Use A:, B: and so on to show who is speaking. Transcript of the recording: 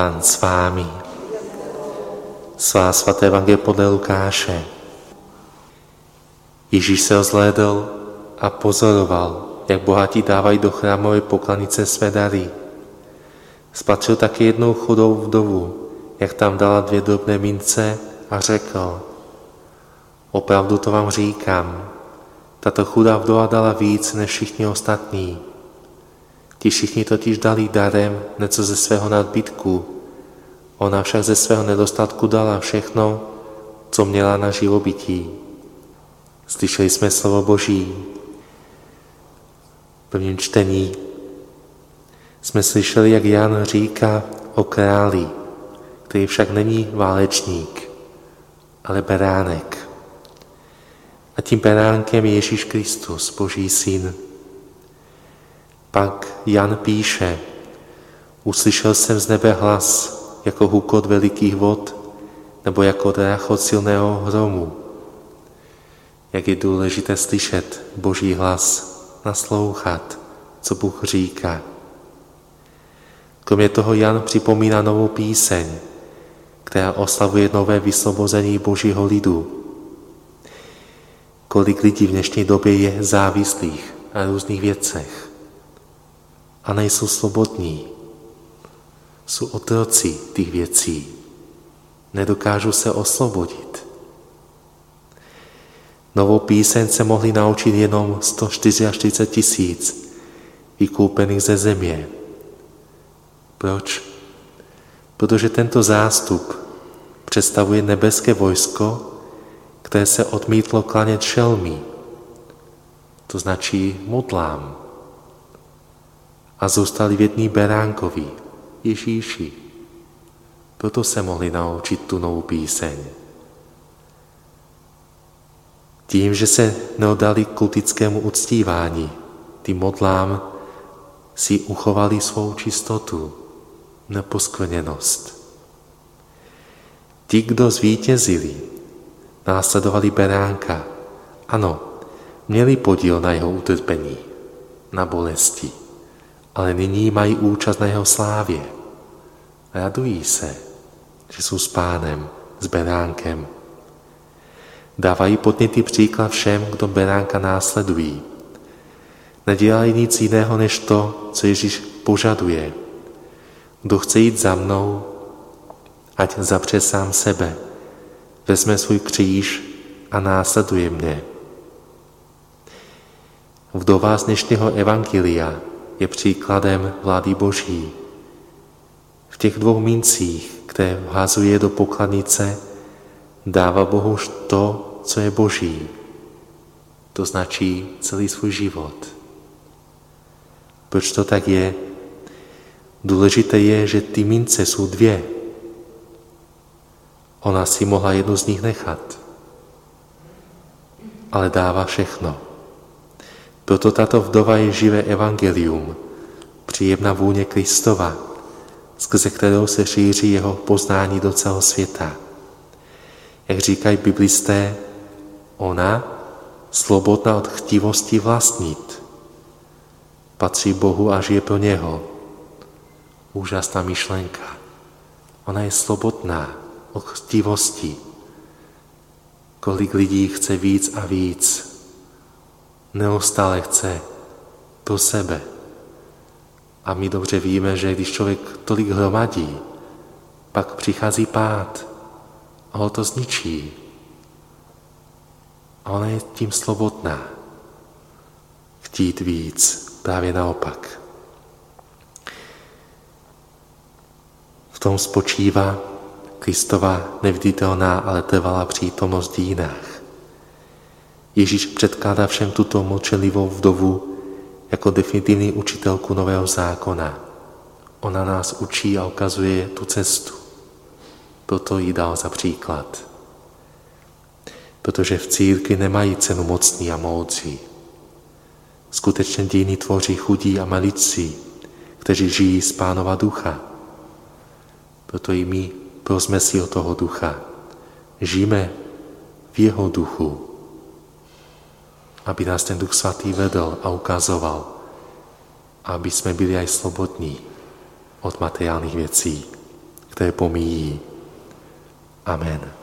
A: Pán s vámi. Svá svaté evangelie podle Lukáše. Ježíš se rozhlédl a pozoroval, jak bohatí dávají do chrámové poklanice své dary. Spatřil taky jednou chudou vdovu, jak tam dala dvě drobné mince a řekl, opravdu to vám říkám, tato chudá vdova dala víc než všichni ostatní. Ti všichni totiž dali darem něco ze svého nadbytku. Ona však ze svého nedostatku dala všechno, co měla na živobytí. Slyšeli jsme slovo Boží. V prvním čtení jsme slyšeli, jak Jan říká o králi, který však není válečník, ale beránek. A tím beránkem je Ježíš Kristus, Boží syn. Pak Jan píše, uslyšel jsem z nebe hlas, jako hukot velikých vod, nebo jako dráchot silného hromu. Jak je důležité slyšet Boží hlas, naslouchat, co Bůh říká. Kromě toho Jan připomíná novou píseň, která oslavuje nové vysvobození Božího lidu. Kolik lidí v dnešní době je závislých na různých věcech a nejsou svobodní. Jsou otroci těch věcí. Nedokážu se osvobodit. Novou píseň se mohli naučit jenom 144 tisíc vykoupených ze země. Proč? Protože tento zástup představuje nebeské vojsko, které se odmítlo klanět šelmí, to značí modlám, a zůstali vědní beránkovi, Ježíši. Proto se mohli naučit tu novou píseň. Tím, že se neodali kultickému uctívání, ty modlám si uchovali svou čistotu, neposkvrněnost. Ti, kdo zvítězili, následovali beránka. Ano, měli podíl na jeho utrpení, na bolesti, ale nyní mají účast na jeho slávě. Radují se, že jsou s pánem, s beránkem. Dávají podnětý příklad všem, kdo beránka následují. Nedělají nic jiného než to, co Ježíš požaduje. Kdo chce jít za mnou, ať zapře sám sebe, vezme svůj kříž a následuje mě. Vdova z dnešního evangelia je příkladem vlády Boží. V těch dvou mincích, které vhazuje do pokladnice, dává Bohu to, co je Boží. To značí celý svůj život. Proč to tak je? Důležité je, že ty mince jsou dvě. Ona si mohla jednu z nich nechat, ale dává všechno. Proto tato vdova je živé evangelium, příjemná vůně Kristova, skrze kterou se šíří jeho poznání do celého světa. Jak říkají biblisté, ona, slobodná od chtivosti vlastnit, patří Bohu a žije pro něho. Úžasná myšlenka. Ona je slobodná od chtivosti. Kolik lidí chce víc a víc. Neustále chce pro sebe. A my dobře víme, že když člověk tolik hromadí, pak přichází pád a ho to zničí. A ona je tím slobodná. Chtít víc, právě naopak. V tom spočívá Kristova neviditelná, ale trvalá přítomnost v dínách. Ježíš předkládá všem tuto mlčelivou vdovu jako definitivní učitelku nového zákona. Ona nás učí a ukazuje tu cestu. Proto ji dal za příklad. Protože v církvi nemají cenu mocní a moudří. Skutečně díny tvoří chudí a malicí, kteří žijí z Pánova ducha. Proto i my prosme si o toho ducha. Žijeme v jeho duchu, aby nás ten duch svatý vedl a ukazoval, aby jsme byli aj slobodní od materiálních věcí. které pomíjí. Amen.